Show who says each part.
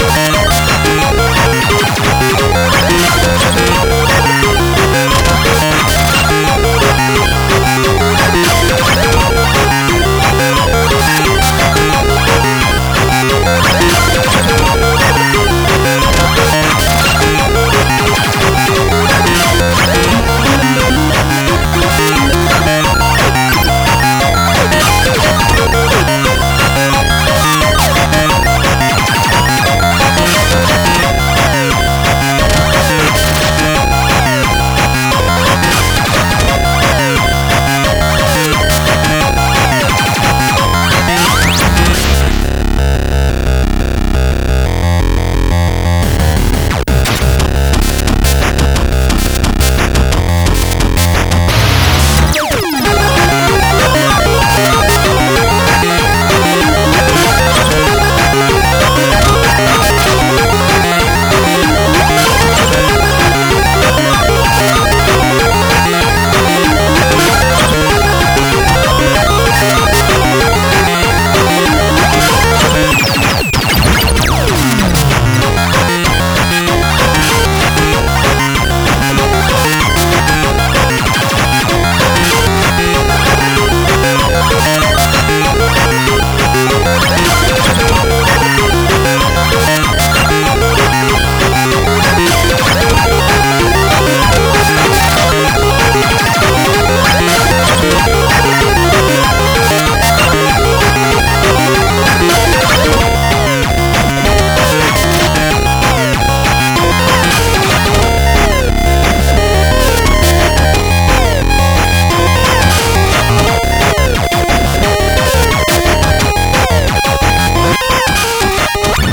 Speaker 1: Yeah.